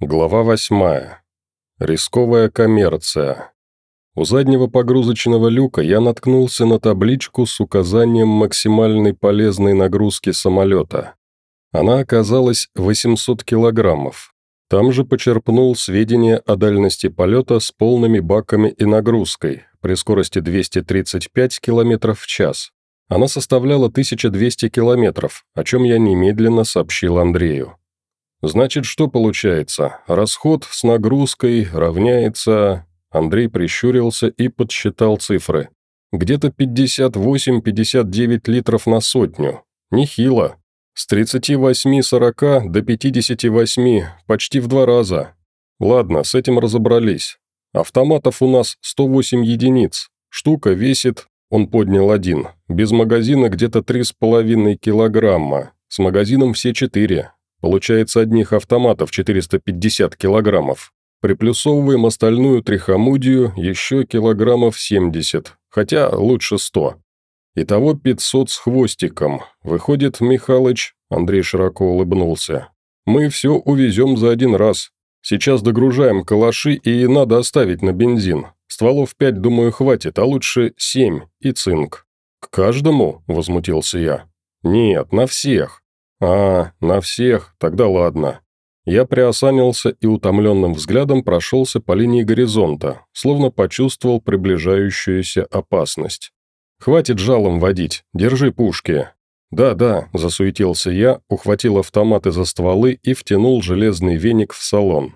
Глава восьмая. Рисковая коммерция. У заднего погрузочного люка я наткнулся на табличку с указанием максимальной полезной нагрузки самолета. Она оказалась 800 килограммов. Там же почерпнул сведения о дальности полета с полными баками и нагрузкой при скорости 235 км в час. Она составляла 1200 километров, о чем я немедленно сообщил Андрею. Значит, что получается? Расход с нагрузкой равняется... Андрей прищурился и подсчитал цифры. Где-то 58-59 литров на сотню. Нехило. С 38-40 до 58, почти в два раза. Ладно, с этим разобрались. Автоматов у нас 108 единиц. Штука весит, он поднял один, без магазина где-то 3,5 килограмма, с магазином все четыре. Получается одних автоматов 450 килограммов. Приплюсовываем остальную трихомудию еще килограммов 70, хотя лучше 100. Итого 500 с хвостиком. Выходит, Михалыч, Андрей широко улыбнулся. Мы все увезем за один раз. Сейчас догружаем калаши и надо оставить на бензин. Стволов пять, думаю, хватит, а лучше семь и цинк». «К каждому?» – возмутился я. «Нет, на всех». «А, на всех, тогда ладно». Я приосанился и утомленным взглядом прошелся по линии горизонта, словно почувствовал приближающуюся опасность. «Хватит жалом водить, держи пушки». «Да-да», – засуетился я, ухватил автоматы за стволы и втянул железный веник в салон.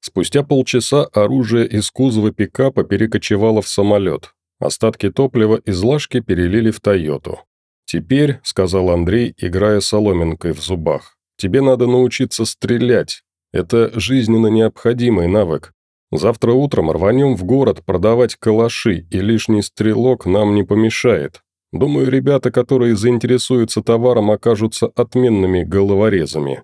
Спустя полчаса оружие из кузова пикапа перекочевало в самолет. Остатки топлива из лажки перелили в «Тойоту». «Теперь», — сказал Андрей, играя соломинкой в зубах, — «тебе надо научиться стрелять. Это жизненно необходимый навык. Завтра утром рванем в город продавать калаши, и лишний стрелок нам не помешает. Думаю, ребята, которые заинтересуются товаром, окажутся отменными головорезами.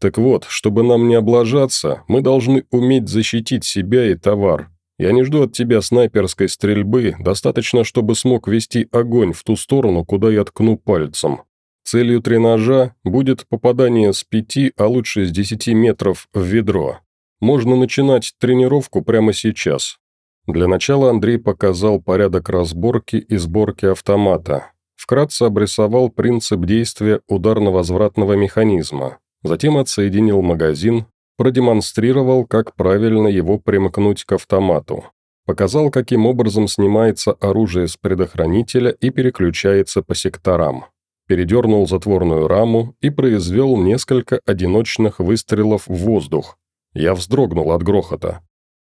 Так вот, чтобы нам не облажаться, мы должны уметь защитить себя и товар. Я не жду от тебя снайперской стрельбы, достаточно, чтобы смог вести огонь в ту сторону, куда я ткну пальцем. Целью тренажа будет попадание с пяти, а лучше с десяти метров в ведро. Можно начинать тренировку прямо сейчас. Для начала Андрей показал порядок разборки и сборки автомата. Вкратце обрисовал принцип действия ударно-возвратного механизма. Затем отсоединил магазин, продемонстрировал, как правильно его примкнуть к автомату. Показал, каким образом снимается оружие с предохранителя и переключается по секторам. Передернул затворную раму и произвел несколько одиночных выстрелов в воздух. Я вздрогнул от грохота.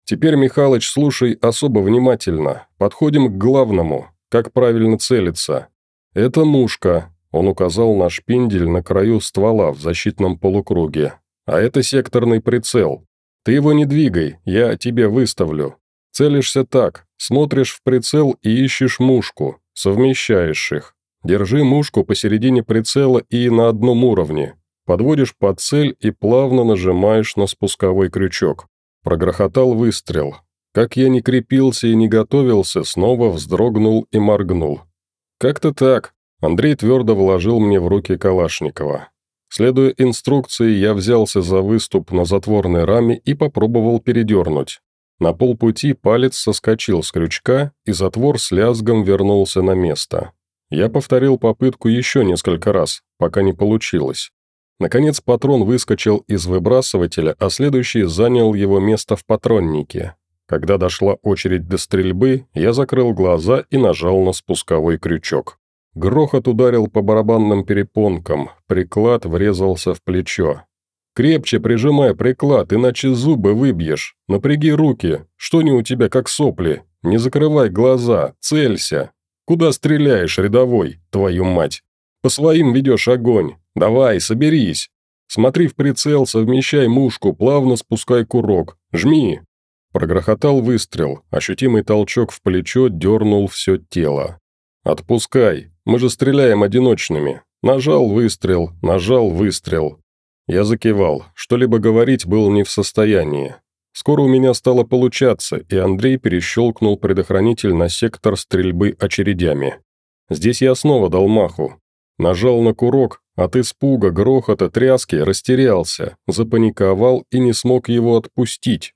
«Теперь, Михалыч, слушай особо внимательно. Подходим к главному. Как правильно целиться. Это мушка, он указал на шпиндель на краю ствола в защитном полукруге. «А это секторный прицел. Ты его не двигай, я тебе выставлю. Целишься так, смотришь в прицел и ищешь мушку, совмещаешь их. Держи мушку посередине прицела и на одном уровне. Подводишь под цель и плавно нажимаешь на спусковой крючок. Прогрохотал выстрел. Как я не крепился и не готовился, снова вздрогнул и моргнул. Как-то так, Андрей твердо вложил мне в руки Калашникова. Следуя инструкции, я взялся за выступ на затворной раме и попробовал передернуть. На полпути палец соскочил с крючка, и затвор с лязгом вернулся на место. Я повторил попытку еще несколько раз, пока не получилось. Наконец патрон выскочил из выбрасывателя, а следующий занял его место в патроннике. Когда дошла очередь до стрельбы, я закрыл глаза и нажал на спусковой крючок. Грохот ударил по барабанным перепонкам, приклад врезался в плечо. «Крепче прижимай приклад, иначе зубы выбьешь. Напряги руки, что не у тебя как сопли. Не закрывай глаза, целься. Куда стреляешь, рядовой, твою мать? По своим ведешь огонь. Давай, соберись. Смотри в прицел, совмещай мушку, плавно спускай курок. Жми!» Прогрохотал выстрел, ощутимый толчок в плечо дернул все тело. «Отпускай, мы же стреляем одиночными. Нажал выстрел, нажал выстрел. Я закивал, что-либо говорить был не в состоянии. Скоро у меня стало получаться, и Андрей перещелкнул предохранитель на сектор стрельбы очередями. Здесь я снова дал маху. Нажал на курок, От испуга, грохота, тряски растерялся, запаниковал и не смог его отпустить.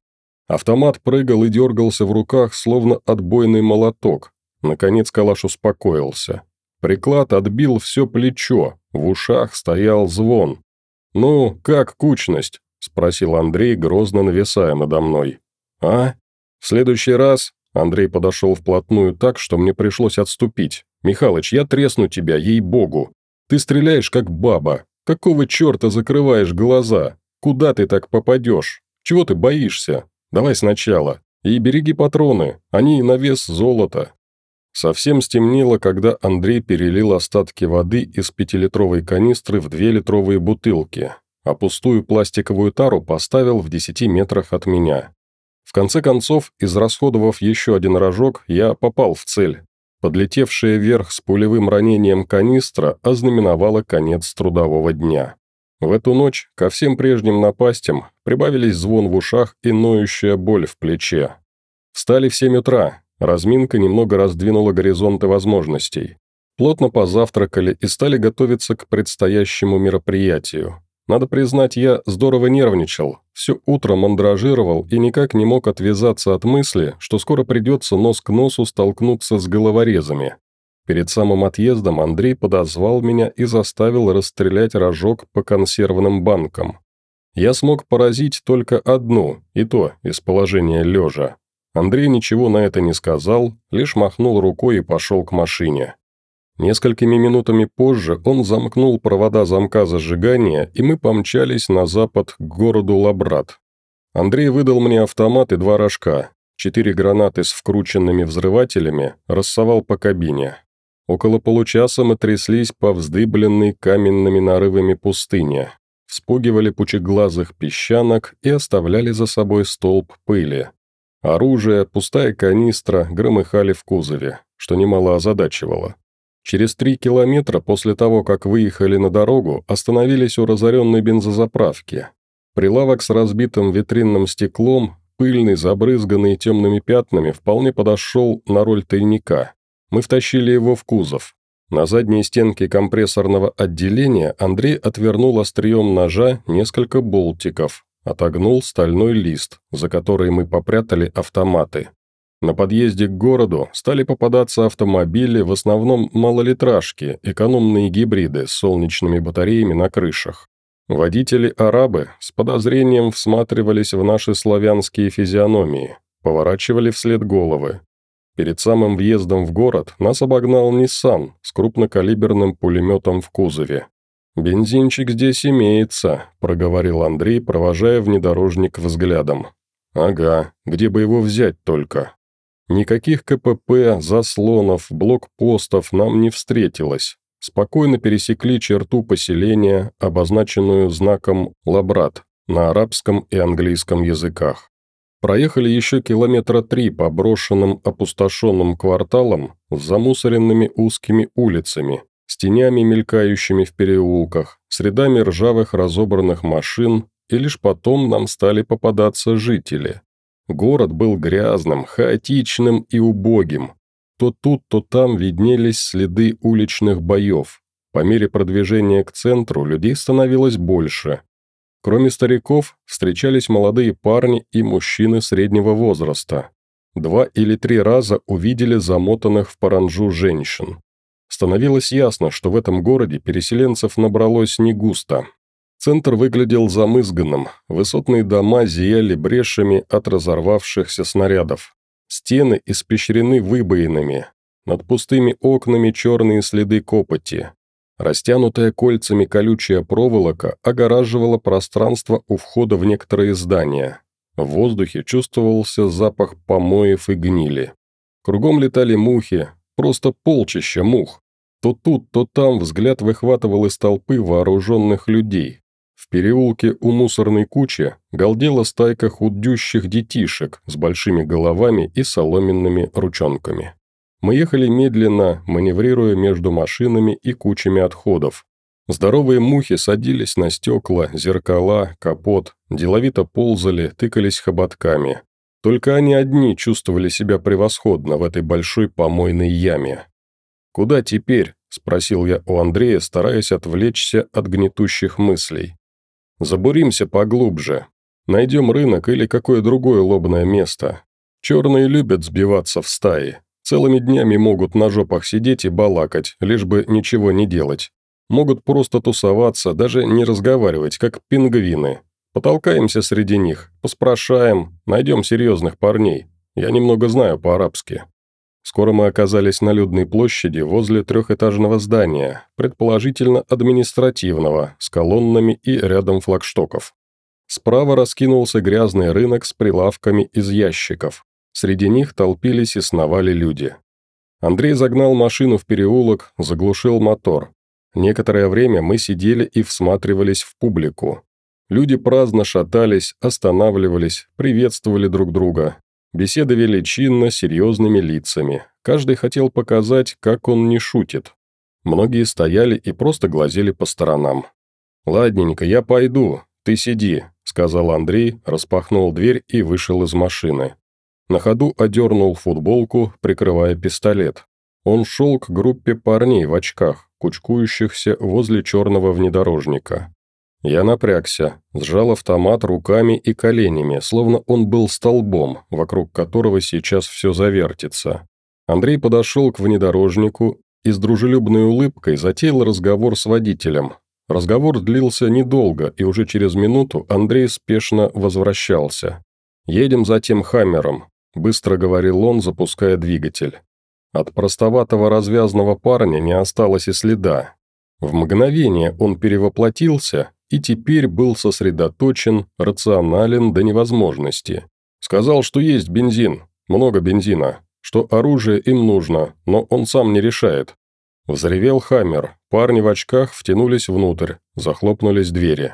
Автомат прыгал и дергался в руках, словно отбойный молоток. Наконец калаш успокоился. Приклад отбил все плечо, в ушах стоял звон. «Ну, как кучность?» – спросил Андрей, грозно нависая надо мной. «А? В следующий раз?» Андрей подошел вплотную так, что мне пришлось отступить. «Михалыч, я тресну тебя, ей-богу. Ты стреляешь, как баба. Какого черта закрываешь глаза? Куда ты так попадешь? Чего ты боишься? Давай сначала. И береги патроны, они на вес золота». Совсем стемнело, когда Андрей перелил остатки воды из пятилитровой канистры в две-литровые бутылки, а пустую пластиковую тару поставил в десяти метрах от меня. В конце концов, израсходовав еще один рожок, я попал в цель. Подлетевшая вверх с пулевым ранением канистра ознаменовала конец трудового дня. В эту ночь ко всем прежним напастям прибавились звон в ушах и ноющая боль в плече. Встали в семь утра, разминка немного раздвинула горизонты возможностей. Плотно позавтракали и стали готовиться к предстоящему мероприятию. Надо признать, я здорово нервничал, все утро мандражировал и никак не мог отвязаться от мысли, что скоро придется нос к носу столкнуться с головорезами. Перед самым отъездом Андрей подозвал меня и заставил расстрелять рожок по консервным банкам. Я смог поразить только одну, и то из положения лежа. Андрей ничего на это не сказал, лишь махнул рукой и пошел к машине. Несколькими минутами позже он замкнул провода замка зажигания, и мы помчались на запад к городу Лабрат. Андрей выдал мне автомат и два рожка. Четыре гранаты с вкрученными взрывателями рассовал по кабине. Около получаса мы тряслись по вздыбленной каменными нарывами пустыне, вспугивали пучеглазых песчанок и оставляли за собой столб пыли. Оружие, пустая канистра громыхали в кузове, что немало озадачивало. Через три километра после того, как выехали на дорогу, остановились у разоренной бензозаправки. Прилавок с разбитым витринным стеклом, пыльный, забрызганный темными пятнами, вполне подошел на роль тайника. Мы втащили его в кузов. На задней стенке компрессорного отделения Андрей отвернул острием ножа несколько болтиков, отогнул стальной лист, за который мы попрятали автоматы. На подъезде к городу стали попадаться автомобили, в основном малолитражки, экономные гибриды с солнечными батареями на крышах. Водители-арабы с подозрением всматривались в наши славянские физиономии, поворачивали вслед головы. Перед самым въездом в город нас обогнал Nissan с крупнокалиберным пулеметом в кузове. «Бензинчик здесь имеется», – проговорил Андрей, провожая внедорожник взглядом. «Ага, где бы его взять только?» Никаких КПП, заслонов, блокпостов нам не встретилось. Спокойно пересекли черту поселения, обозначенную знаком «Лабрат» на арабском и английском языках. Проехали еще километра три по брошенным опустошенным кварталам с замусоренными узкими улицами, с тенями, мелькающими в переулках, с рядами ржавых разобранных машин, и лишь потом нам стали попадаться жители. Город был грязным, хаотичным и убогим. То тут, то там виднелись следы уличных боев. По мере продвижения к центру людей становилось больше. Кроме стариков, встречались молодые парни и мужчины среднего возраста. Два или три раза увидели замотанных в паранжу женщин. Становилось ясно, что в этом городе переселенцев набралось не густо. Центр выглядел замызганным, высотные дома зияли брешами от разорвавшихся снарядов. Стены испещрены выбоинами, над пустыми окнами черные следы копоти. Растянутая кольцами колючая проволока огораживала пространство у входа в некоторые здания. В воздухе чувствовался запах помоев и гнили. Кругом летали мухи, просто полчища мух. То тут, то там взгляд выхватывал из толпы вооруженных людей, в переулке у мусорной кучи галдела стайка худющих детишек с большими головами и соломенными ручонками. Мы ехали медленно, маневрируя между машинами и кучами отходов. Здоровые мухи садились на стекла, зеркала, капот, деловито ползали, тыкались хоботками. Только они одни чувствовали себя превосходно в этой большой помойной яме. «Куда теперь?» – спросил я у Андрея, стараясь отвлечься от гнетущих мыслей. «Забуримся поглубже. Найдем рынок или какое другое лобное место. Черные любят сбиваться в стаи. Целыми днями могут на жопах сидеть и балакать, лишь бы ничего не делать. Могут просто тусоваться, даже не разговаривать, как пингвины. Потолкаемся среди них, поспрашаем, найдем серьезных парней. Я немного знаю по-арабски. Скоро мы оказались на людной площади возле трехэтажного здания, предположительно административного, с колоннами и рядом флагштоков. Справа раскинулся грязный рынок с прилавками из ящиков. Среди них толпились и сновали люди. Андрей загнал машину в переулок, заглушил мотор. Некоторое время мы сидели и всматривались в публику. Люди праздно шатались, останавливались, приветствовали друг друга, Беседы вели чинно, серьезными лицами. Каждый хотел показать, как он не шутит. Многие стояли и просто глазели по сторонам. «Ладненько, я пойду, ты сиди», – сказал Андрей, распахнул дверь и вышел из машины. На ходу одернул футболку, прикрывая пистолет. Он шел к группе парней в очках, кучкующихся возле черного внедорожника. Я напрягся, сжал автомат руками и коленями, словно он был столбом, вокруг которого сейчас все завертится. Андрей подошел к внедорожнику и с дружелюбной улыбкой затеял разговор с водителем. Разговор длился недолго, и уже через минуту Андрей спешно возвращался. «Едем за тем Хаммером», – быстро говорил он, запуская двигатель. От простоватого развязного парня не осталось и следа. В мгновение он перевоплотился и теперь был сосредоточен, рационален до невозможности. Сказал, что есть бензин, много бензина, что оружие им нужно, но он сам не решает. Взревел Хаммер, парни в очках втянулись внутрь, захлопнулись двери.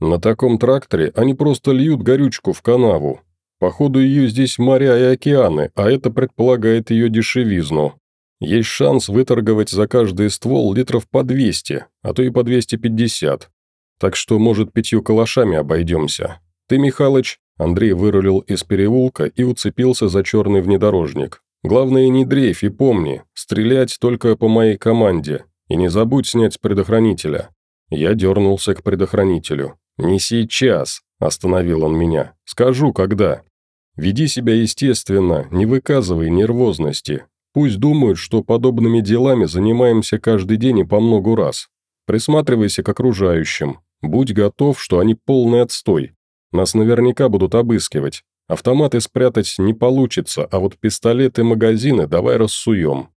На таком тракторе они просто льют горючку в канаву. Походу ее здесь моря и океаны, а это предполагает ее дешевизну. Есть шанс выторговать за каждый ствол литров по 200, а то и по 250. Так что, может, пятью калашами обойдемся. Ты, Михалыч...» Андрей вырулил из переулка и уцепился за черный внедорожник. «Главное, не дрейфь и помни, стрелять только по моей команде. И не забудь снять предохранителя». Я дернулся к предохранителю. «Не сейчас», – остановил он меня. «Скажу, когда». «Веди себя естественно, не выказывай нервозности. Пусть думают, что подобными делами занимаемся каждый день и по многу раз. Присматривайся к окружающим, Будь готов, что они полный отстой. Нас наверняка будут обыскивать. Автоматы спрятать не получится, а вот пистолеты и магазины давай рассуем».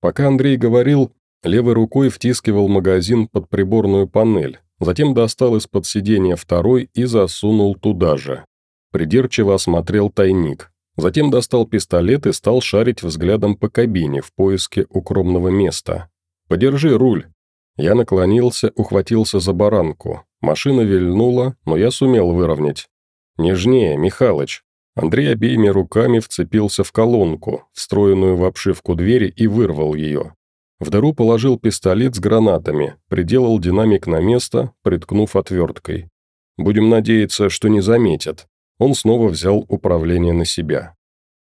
Пока Андрей говорил, левой рукой втискивал магазин под приборную панель, затем достал из-под сиденья второй и засунул туда же. Придирчиво осмотрел тайник. Затем достал пистолет и стал шарить взглядом по кабине в поиске укромного места. «Подержи руль», я наклонился, ухватился за баранку. Машина вильнула, но я сумел выровнять. «Нежнее, Михалыч». Андрей обеими руками вцепился в колонку, встроенную в обшивку двери, и вырвал ее. В дыру положил пистолет с гранатами, приделал динамик на место, приткнув отверткой. Будем надеяться, что не заметят. Он снова взял управление на себя.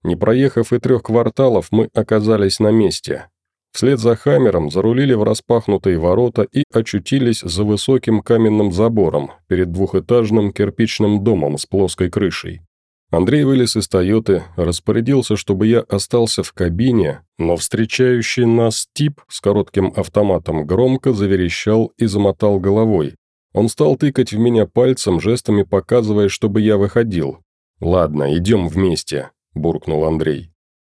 Не проехав и трех кварталов, мы оказались на месте. Вслед за Хаммером зарулили в распахнутые ворота и очутились за высоким каменным забором перед двухэтажным кирпичным домом с плоской крышей. Андрей вылез из «Тойоты», распорядился, чтобы я остался в кабине, но встречающий нас тип с коротким автоматом громко заверещал и замотал головой. Он стал тыкать в меня пальцем, жестами показывая, чтобы я выходил. «Ладно, идем вместе», – буркнул Андрей.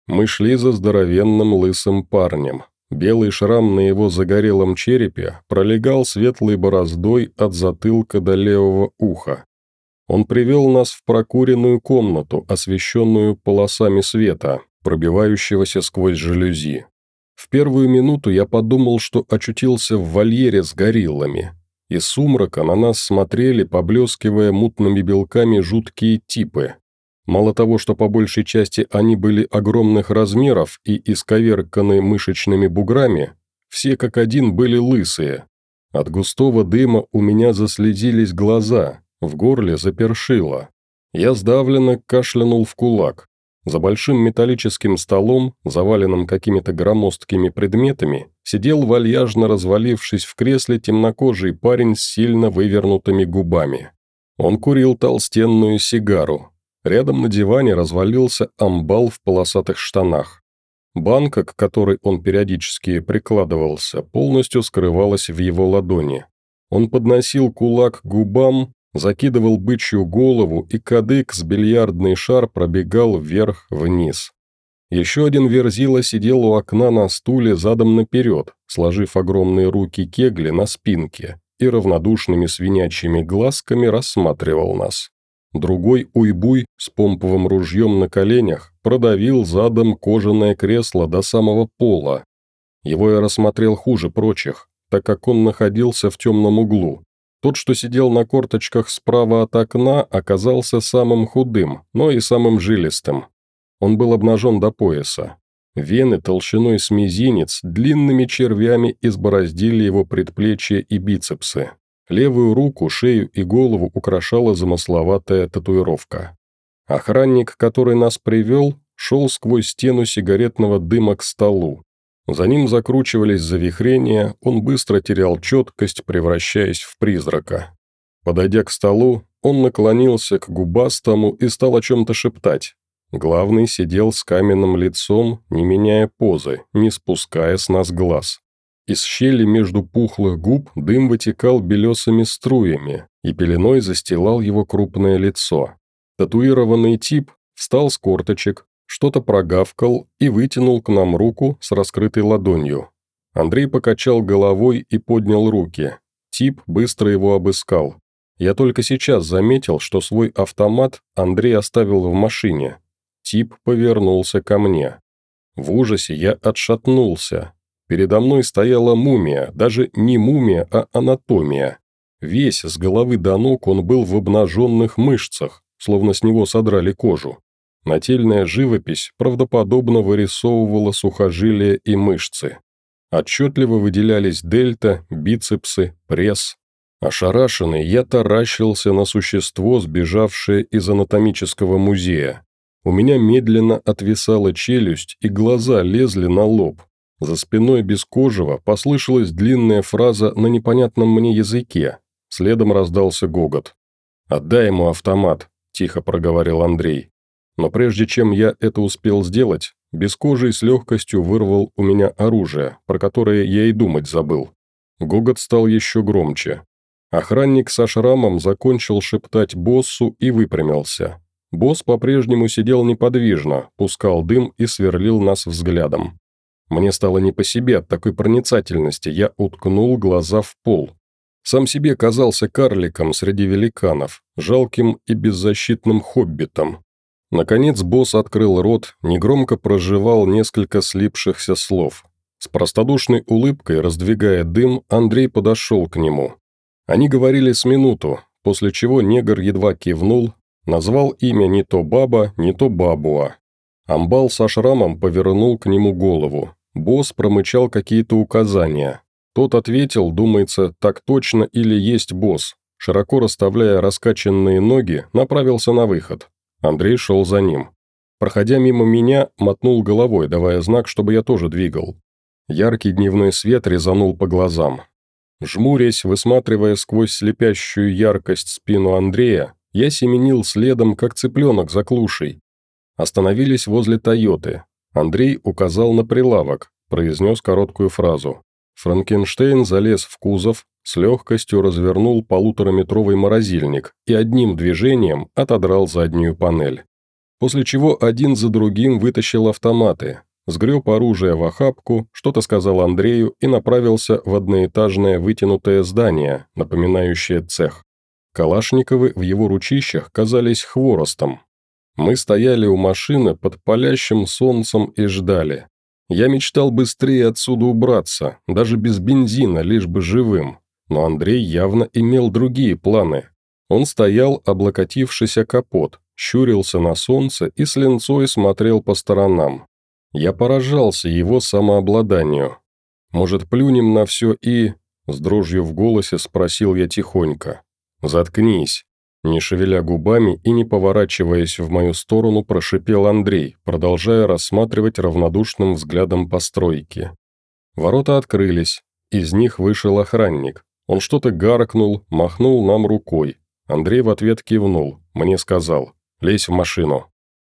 Мы шли за здоровенным лысым парнем. Белый шрам на его загорелом черепе пролегал светлой бороздой от затылка до левого уха. Он привел нас в прокуренную комнату, освещенную полосами света, пробивающегося сквозь жалюзи. В первую минуту я подумал, что очутился в вольере с гориллами. Из сумрака на нас смотрели, поблескивая мутными белками, жуткие типы, Мало того, что по большей части они были огромных размеров и исковерканы мышечными буграми, все как один были лысые. От густого дыма у меня заслезились глаза, в горле запершило. Я сдавленно кашлянул в кулак. За большим металлическим столом, заваленным какими-то громоздкими предметами, сидел вальяжно развалившись в кресле темнокожий парень с сильно вывернутыми губами. Он курил толстенную сигару. Рядом на диване развалился амбал в полосатых штанах. Банка, к которой он периодически прикладывался, полностью скрывалась в его ладони. Он подносил кулак к губам, закидывал бычью голову, и кадык с бильярдный шар пробегал вверх-вниз. Еще один верзила сидел у окна на стуле задом наперед, сложив огромные руки кегли на спинке, и равнодушными свинячьими глазками рассматривал нас. Другой уйбуй с помповым ружьем на коленях продавил задом кожаное кресло до самого пола. Его я рассмотрел хуже прочих, так как он находился в темном углу, тот, что сидел на корточках справа от окна, оказался самым худым, но и самым жилистым. Он был обнажен до пояса. Вены толщиной с мизинец длинными червями избороздили его предплечья и бицепсы. Левую руку, шею и голову украшала замысловатая татуировка. Охранник, который нас привел, шел сквозь стену сигаретного дыма к столу, за ним закручивались завихрения, он быстро терял четкость, превращаясь в призрака. Подойдя к столу, он наклонился к губастому и стал о чем-то шептать. Главный сидел с каменным лицом, не меняя позы, не спуская с нас глаз. Из щели между пухлых губ дым вытекал белесыми струями, и пеленой застилал его крупное лицо. Татуированный тип встал с корточек, что-то прогавкал и вытянул к нам руку с раскрытой ладонью. Андрей покачал головой и поднял руки. Тип быстро его обыскал. Я только сейчас заметил, что свой автомат Андрей оставил в машине. Тип повернулся ко мне. В ужасе я отшатнулся. Передо мной стояла мумия, даже не мумия, а анатомия. Весь с головы до ног он был в обнаженных мышцах, словно с него содрали кожу. Нательная живопись правдоподобно вырисовывала сухожилия и мышцы. Отчетливо выделялись дельта, бицепсы, пресс. Ошарашенный, я таращился на существо, сбежавшее из анатомического музея. У меня медленно отвисала челюсть, и глаза лезли на лоб. За спиной Бескожего послышалась длинная фраза на непонятном мне языке. Следом раздался гогот. «Отдай ему автомат», – тихо проговорил Андрей. Но прежде чем я это успел сделать, бескожий с легкостью вырвал у меня оружие, про которое я и думать забыл. Гогот стал еще громче. Охранник со шрамом закончил шептать боссу и выпрямился. Босс по-прежнему сидел неподвижно, пускал дым и сверлил нас взглядом. Мне стало не по себе от такой проницательности, я уткнул глаза в пол. Сам себе казался карликом среди великанов, жалким и беззащитным хоббитом, Наконец босс открыл рот, негромко проживал несколько слипшихся слов. С простодушной улыбкой, раздвигая дым, Андрей подошел к нему. Они говорили с минуту, после чего негр едва кивнул, назвал имя не то баба, не то бабуа. Амбал со шрамом повернул к нему голову. Босс промычал какие-то указания. Тот ответил, думается, так точно или есть босс. Широко расставляя раскачанные ноги, направился на выход. Андрей шел за ним. Проходя мимо меня, мотнул головой, давая знак, чтобы я тоже двигал. Яркий дневной свет резанул по глазам. Жмурясь, высматривая сквозь слепящую яркость спину Андрея, я семенил следом, как цыпленок за клушей. Остановились возле «Тойоты». Андрей указал на прилавок, произнес короткую фразу. Франкенштейн залез в кузов, с легкостью развернул полутораметровый морозильник и одним движением отодрал заднюю панель. После чего один за другим вытащил автоматы, сгреб оружие в охапку, что-то сказал Андрею и направился в одноэтажное вытянутое здание, напоминающее цех. Калашниковы в его ручищах казались хворостом. Мы стояли у машины под палящим солнцем и ждали. Я мечтал быстрее отсюда убраться, даже без бензина, лишь бы живым. Но Андрей явно имел другие планы. Он стоял, облокотившись о капот, щурился на солнце и с ленцой смотрел по сторонам. Я поражался его самообладанию. «Может, плюнем на все и...» С дрожью в голосе спросил я тихонько. «Заткнись». Не шевеля губами и не поворачиваясь в мою сторону, прошипел Андрей, продолжая рассматривать равнодушным взглядом постройки. Ворота открылись, из них вышел охранник. Он что-то гаркнул, махнул нам рукой. Андрей в ответ кивнул, мне сказал «Лезь в машину».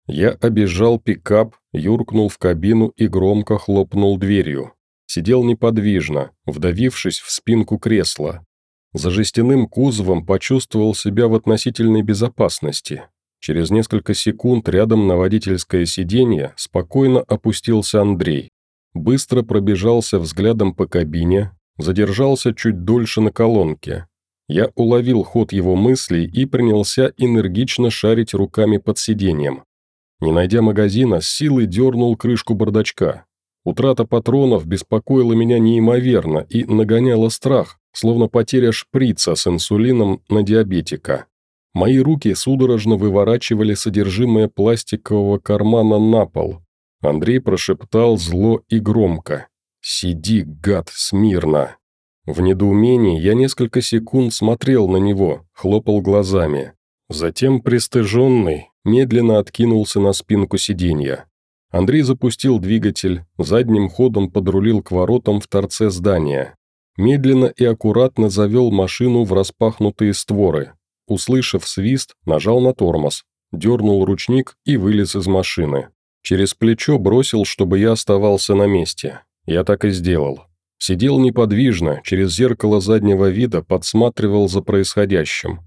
Я обежал пикап, юркнул в кабину и громко хлопнул дверью. Сидел неподвижно, вдавившись в спинку кресла. За жестяным кузовом почувствовал себя в относительной безопасности. Через несколько секунд рядом на водительское сиденье спокойно опустился Андрей. Быстро пробежался взглядом по кабине, задержался чуть дольше на колонке. Я уловил ход его мыслей и принялся энергично шарить руками под сиденьем. Не найдя магазина, с силой дернул крышку бардачка. Утрата патронов беспокоила меня неимоверно и нагоняла страх, словно потеря шприца с инсулином на диабетика. Мои руки судорожно выворачивали содержимое пластикового кармана на пол. Андрей прошептал зло и громко. «Сиди, гад, смирно!» В недоумении я несколько секунд смотрел на него, хлопал глазами. Затем, пристыженный, медленно откинулся на спинку сиденья. Андрей запустил двигатель, задним ходом подрулил к воротам в торце здания. Медленно и аккуратно завел машину в распахнутые створы. Услышав свист, нажал на тормоз, дернул ручник и вылез из машины. Через плечо бросил, чтобы я оставался на месте. Я так и сделал. Сидел неподвижно, через зеркало заднего вида подсматривал за происходящим.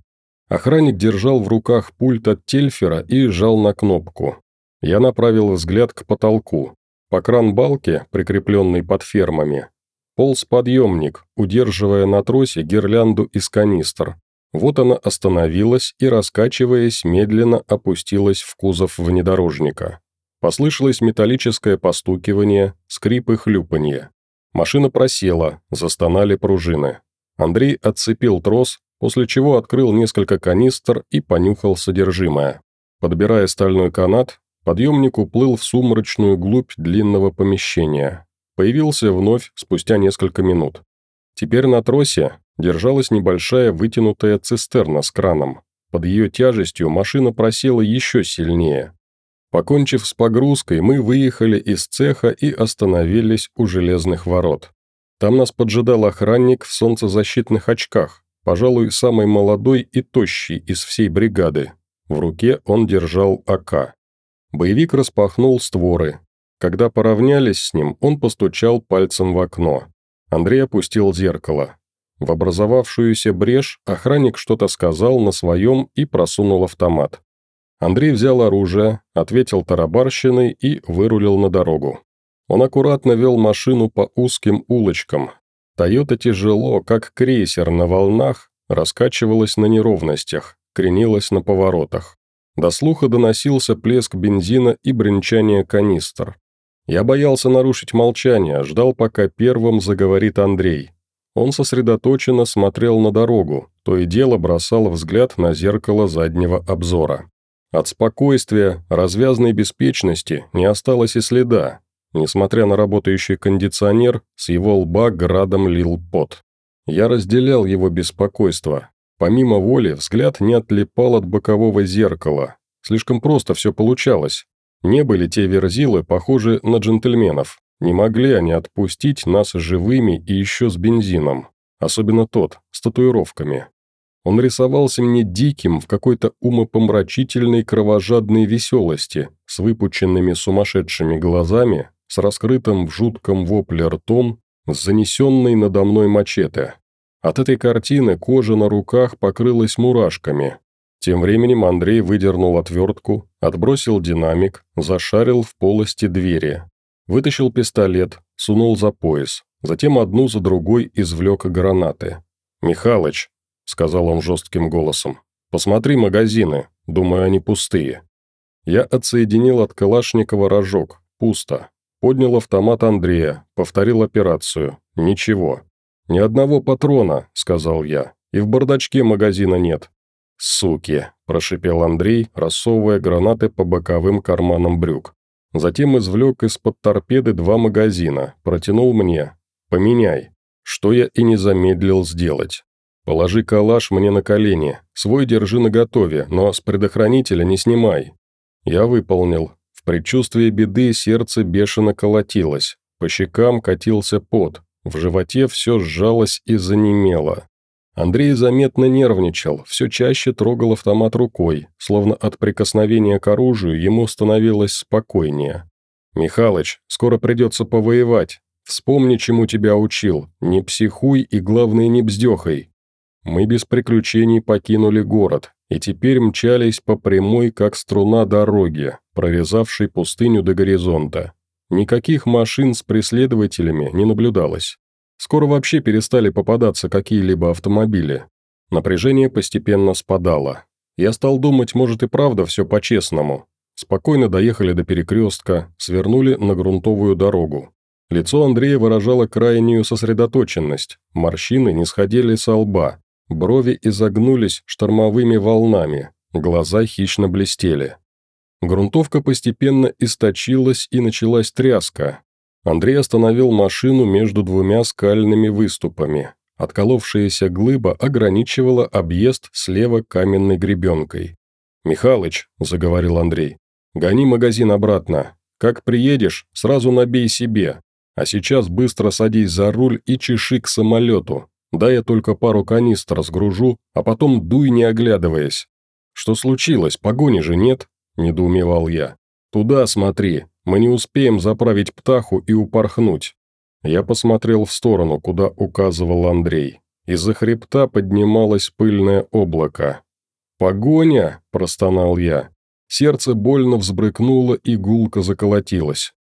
Охранник держал в руках пульт от тельфера и жал на кнопку. Я направил взгляд к потолку. По кран-балке, прикрепленной под фермами, полз подъемник, удерживая на тросе гирлянду из канистр. Вот она остановилась и, раскачиваясь, медленно опустилась в кузов внедорожника. Послышалось металлическое постукивание, скрип и хлюпанье. Машина просела, застонали пружины. Андрей отцепил трос, после чего открыл несколько канистр и понюхал содержимое. Подбирая стальной канат, Подъемник уплыл в сумрачную глубь длинного помещения. Появился вновь спустя несколько минут. Теперь на тросе держалась небольшая вытянутая цистерна с краном. Под ее тяжестью машина просела еще сильнее. Покончив с погрузкой, мы выехали из цеха и остановились у железных ворот. Там нас поджидал охранник в солнцезащитных очках, пожалуй, самый молодой и тощий из всей бригады. В руке он держал АК. Боевик распахнул створы. Когда поравнялись с ним, он постучал пальцем в окно. Андрей опустил зеркало. В образовавшуюся брешь охранник что-то сказал на своем и просунул автомат. Андрей взял оружие, ответил тарабарщиной и вырулил на дорогу. Он аккуратно вел машину по узким улочкам. «Тойота» тяжело, как крейсер на волнах, раскачивалась на неровностях, кренилась на поворотах. До слуха доносился плеск бензина и бренчание канистр. Я боялся нарушить молчание, ждал, пока первым заговорит Андрей. Он сосредоточенно смотрел на дорогу, то и дело бросал взгляд на зеркало заднего обзора. От спокойствия, развязной беспечности не осталось и следа. Несмотря на работающий кондиционер, с его лба градом лил пот. Я разделял его беспокойство, Помимо воли, взгляд не отлипал от бокового зеркала. Слишком просто все получалось. Не были те верзилы похожи на джентльменов. Не могли они отпустить нас живыми и еще с бензином. Особенно тот, с татуировками. Он рисовался мне диким в какой-то умопомрачительной кровожадной веселости, с выпученными сумасшедшими глазами, с раскрытым в жутком вопле ртом, с занесенной надо мной мачете. От этой картины кожа на руках покрылась мурашками. Тем временем Андрей выдернул отвертку, отбросил динамик, зашарил в полости двери. Вытащил пистолет, сунул за пояс, затем одну за другой извлек гранаты. «Михалыч», — сказал он жестким голосом, — «посмотри магазины, думаю, они пустые». Я отсоединил от Калашникова рожок, пусто. Поднял автомат Андрея, повторил операцию. Ничего. «Ни одного патрона», — сказал я, — «и в бардачке магазина нет». «Суки», – прошипел Андрей, рассовывая гранаты по боковым карманам брюк. Затем извлек из-под торпеды два магазина, протянул мне. «Поменяй», что я и не замедлил сделать. Положи калаш мне на колени, свой держи наготове, но с предохранителя не снимай». Я выполнил. В предчувствии беды сердце бешено колотилось, по щекам катился пот, в животе все сжалось и занемело. Андрей заметно нервничал, все чаще трогал автомат рукой, словно от прикосновения к оружию ему становилось спокойнее. «Михалыч, скоро придется повоевать. Вспомни, чему тебя учил. Не психуй и, главное, не бздехай». Мы без приключений покинули город и теперь мчались по прямой, как струна дороги, прорезавшей пустыню до горизонта. Никаких машин с преследователями не наблюдалось. Скоро вообще перестали попадаться какие-либо автомобили. Напряжение постепенно спадало. Я стал думать, может и правда все по-честному. Спокойно доехали до перекрестка, свернули на грунтовую дорогу. Лицо Андрея выражало крайнюю сосредоточенность, морщины не сходили со лба, брови изогнулись штормовыми волнами, глаза хищно блестели. Грунтовка постепенно источилась и началась тряска, Андрей остановил машину между двумя скальными выступами. Отколовшаяся глыба ограничивала объезд слева каменной гребенкой. «Михалыч», – заговорил Андрей, – «гони магазин обратно. Как приедешь, сразу набей себе. А сейчас быстро садись за руль и чеши к самолету. Да я только пару канистр сгружу, а потом дуй не оглядываясь». «Что случилось? Погони же нет?» – недоумевал я. «Туда смотри, мы не успеем заправить птаху и упорхнуть». Я посмотрел в сторону, куда указывал Андрей. Из-за хребта поднималось пыльное облако. «Погоня!» – простонал я. Сердце больно взбрыкнуло и гулко заколотилось.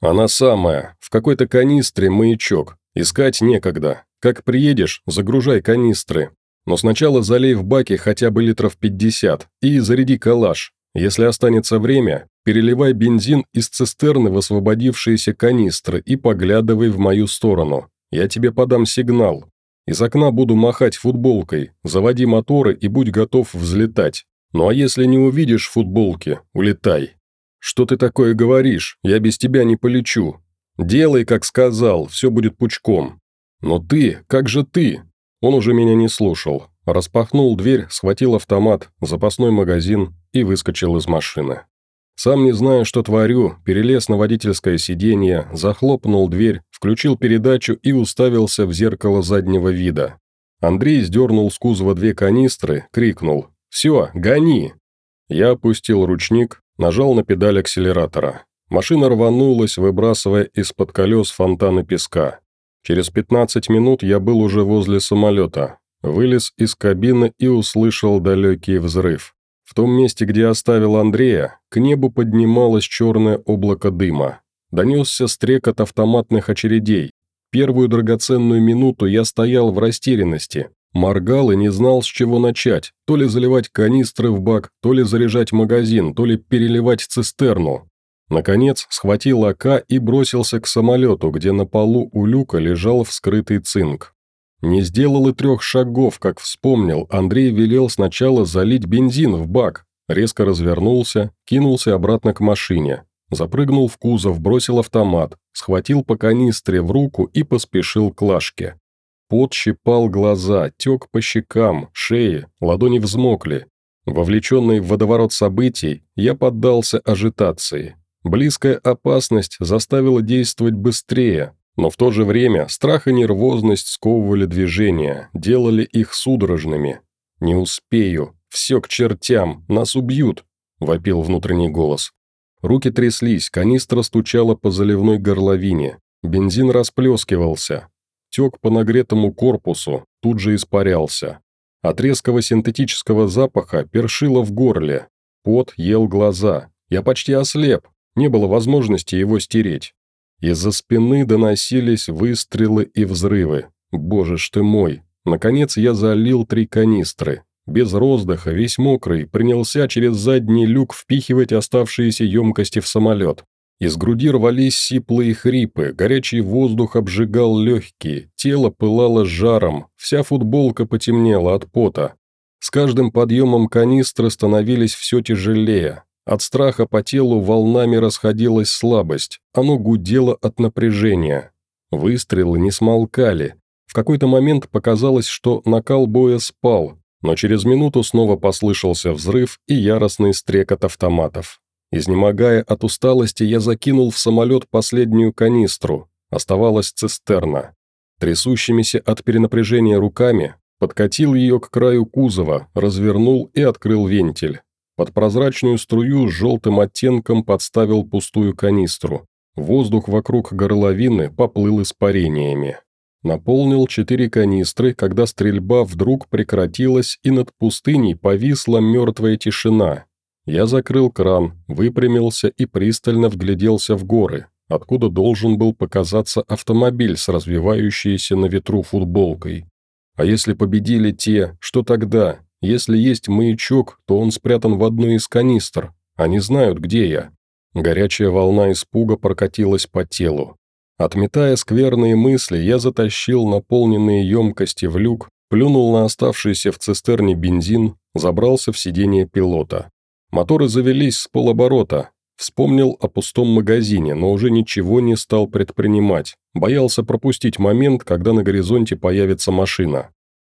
«Она самая. В какой-то канистре маячок. Искать некогда. Как приедешь, загружай канистры. Но сначала залей в баке хотя бы литров 50 и заряди калаш. Если останется время, переливай бензин из цистерны в освободившиеся канистры и поглядывай в мою сторону. Я тебе подам сигнал. Из окна буду махать футболкой, заводи моторы и будь готов взлетать. Ну а если не увидишь футболки, улетай. Что ты такое говоришь? Я без тебя не полечу. Делай, как сказал, все будет пучком. Но ты, как же ты? Он уже меня не слушал. Распахнул дверь, схватил автомат, запасной магазин и выскочил из машины. Сам не зная, что творю, перелез на водительское сиденье, захлопнул дверь, включил передачу и уставился в зеркало заднего вида. Андрей сдернул с кузова две канистры, крикнул «Все, гони!». Я опустил ручник, нажал на педаль акселератора. Машина рванулась, выбрасывая из-под колес фонтаны песка. Через 15 минут я был уже возле самолета, вылез из кабины и услышал далекий взрыв. В том месте, где оставил Андрея, к небу поднималось черное облако дыма. Донесся стрекот автоматных очередей. Первую драгоценную минуту я стоял в растерянности, моргал и не знал, с чего начать, то ли заливать канистры в бак, то ли заряжать магазин, то ли переливать цистерну. Наконец, схватил АК и бросился к самолету, где на полу у люка лежал вскрытый цинк. Не сделал и трех шагов, как вспомнил, Андрей велел сначала залить бензин в бак, резко развернулся, кинулся обратно к машине, запрыгнул в кузов, бросил автомат, схватил по канистре в руку и поспешил к лашке. Пот щипал глаза, тек по щекам, шее, ладони взмокли. Вовлеченный в водоворот событий, я поддался ажитации. Близкая опасность заставила действовать быстрее, но в то же время страх и нервозность сковывали движения, делали их судорожными. «Не успею. Все к чертям. Нас убьют!» – вопил внутренний голос. Руки тряслись, канистра стучала по заливной горловине. Бензин расплескивался. Тек по нагретому корпусу, тут же испарялся. От резкого синтетического запаха першило в горле. Пот ел глаза. Я почти ослеп. Не было возможности его стереть. Из-за спины доносились выстрелы и взрывы. Боже ж ты мой! Наконец я залил три канистры. Без роздыха, весь мокрый, принялся через задний люк впихивать оставшиеся емкости в самолет. Из груди рвались сиплые хрипы, горячий воздух обжигал легкие, тело пылало жаром, вся футболка потемнела от пота. С каждым подъемом канистры становились все тяжелее, от страха по телу волнами расходилась слабость, оно гудело от напряжения. Выстрелы не смолкали. В какой-то момент показалось, что накал боя спал, но через минуту снова послышался взрыв и яростный стрекот автоматов. Изнемогая от усталости, я закинул в самолет последнюю канистру. Оставалась цистерна. Трясущимися от перенапряжения руками подкатил ее к краю кузова, развернул и открыл вентиль. Под прозрачную струю с желтым оттенком подставил пустую канистру. Воздух вокруг горловины поплыл испарениями. Наполнил четыре канистры, когда стрельба вдруг прекратилась и над пустыней повисла мертвая тишина. Я закрыл кран, выпрямился и пристально вгляделся в горы, откуда должен был показаться автомобиль с развивающейся на ветру футболкой. А если победили те, что тогда? Если есть маячок, то он спрятан в одной из канистр. Они знают, где я. Горячая волна испуга прокатилась по телу. Отметая скверные мысли, я затащил наполненные емкости в люк, плюнул на оставшийся в цистерне бензин, забрался в сиденье пилота. Моторы завелись с полоборота. Вспомнил о пустом магазине, но уже ничего не стал предпринимать. Боялся пропустить момент, когда на горизонте появится машина.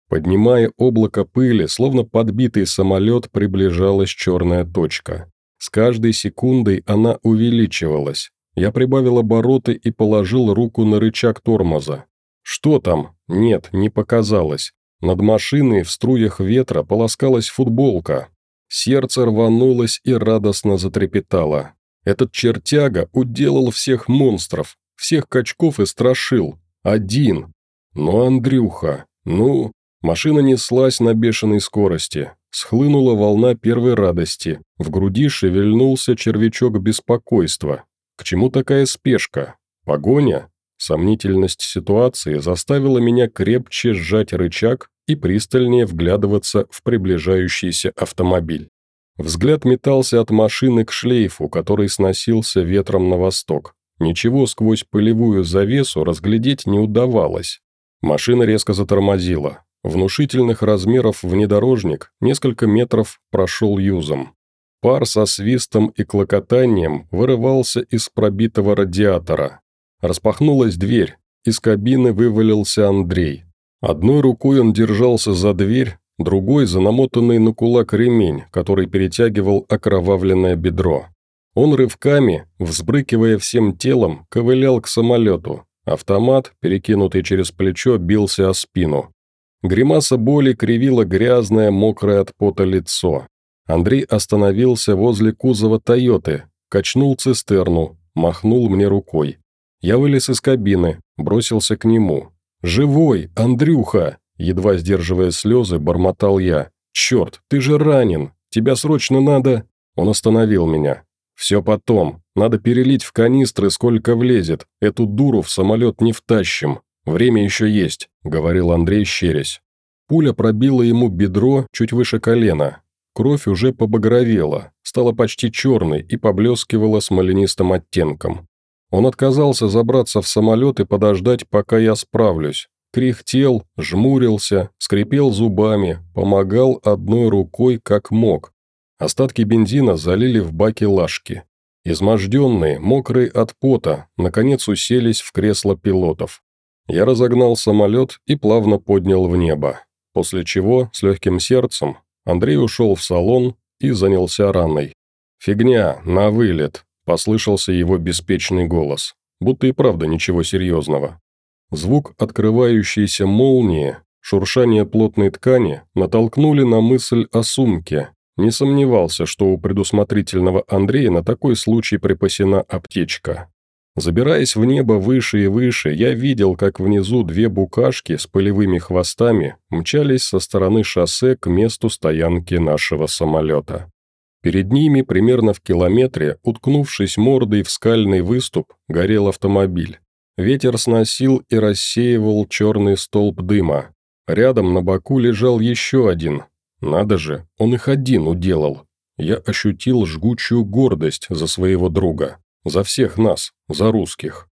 Поднимая облако пыли, словно подбитый самолет, приближалась черная точка. С каждой секундой она увеличивалась. Я прибавил обороты и положил руку на рычаг тормоза. Что там? Нет, не показалось. Над машиной в струях ветра полоскалась футболка. Сердце рванулось и радостно затрепетало. Этот чертяга уделал всех монстров, всех качков и страшил. Один. Но Андрюха, ну... Машина неслась на бешеной скорости. Схлынула волна первой радости. В груди шевельнулся червячок беспокойства. К чему такая спешка? Погоня? Сомнительность ситуации заставила меня крепче сжать рычаг и пристальнее вглядываться в приближающийся автомобиль. Взгляд метался от машины к шлейфу, который сносился ветром на восток. Ничего сквозь пылевую завесу разглядеть не удавалось. Машина резко затормозила. Внушительных размеров внедорожник несколько метров прошел юзом. Пар со свистом и клокотанием вырывался из пробитого радиатора. Распахнулась дверь, из кабины вывалился Андрей. Одной рукой он держался за дверь, другой за намотанный на кулак ремень, который перетягивал окровавленное бедро. Он рывками, взбрыкивая всем телом, ковылял к самолету. Автомат, перекинутый через плечо, бился о спину. Гримаса боли кривила грязное, мокрое от пота лицо. Андрей остановился возле кузова «Тойоты», качнул цистерну, махнул мне рукой. Я вылез из кабины, бросился к нему. «Живой, Андрюха!» Едва сдерживая слезы, бормотал я. «Черт, ты же ранен! Тебя срочно надо...» Он остановил меня. «Все потом. Надо перелить в канистры, сколько влезет. Эту дуру в самолет не втащим. Время еще есть», — говорил Андрей, щерясь. Пуля пробила ему бедро чуть выше колена, Кровь уже побагровела, стала почти черной и поблескивала смоленистым оттенком. Он отказался забраться в самолет и подождать, пока я справлюсь. Кряхтел, жмурился, скрипел зубами, помогал одной рукой как мог. Остатки бензина залили в баки лашки. Изможденные, мокрые от пота, наконец уселись в кресло пилотов. Я разогнал самолет и плавно поднял в небо, после чего, с легким сердцем, Андрей ушел в салон и занялся раной. «Фигня, на вылет», – послышался его беспечный голос. Будто и правда ничего серьезного. Звук открывающейся молнии, шуршание плотной ткани натолкнули на мысль о сумке. Не сомневался, что у предусмотрительного Андрея на такой случай припасена аптечка. Забираясь в небо выше и выше, я видел, как внизу две букашки с пылевыми хвостами мчались со стороны шоссе к месту стоянки нашего самолета. Перед ними, примерно в километре, уткнувшись мордой в скальный выступ, горел автомобиль. Ветер сносил и рассеивал черный столб дыма. Рядом на боку лежал еще один. Надо же, он их один уделал. Я ощутил жгучую гордость за своего друга. За всех нас, за русских.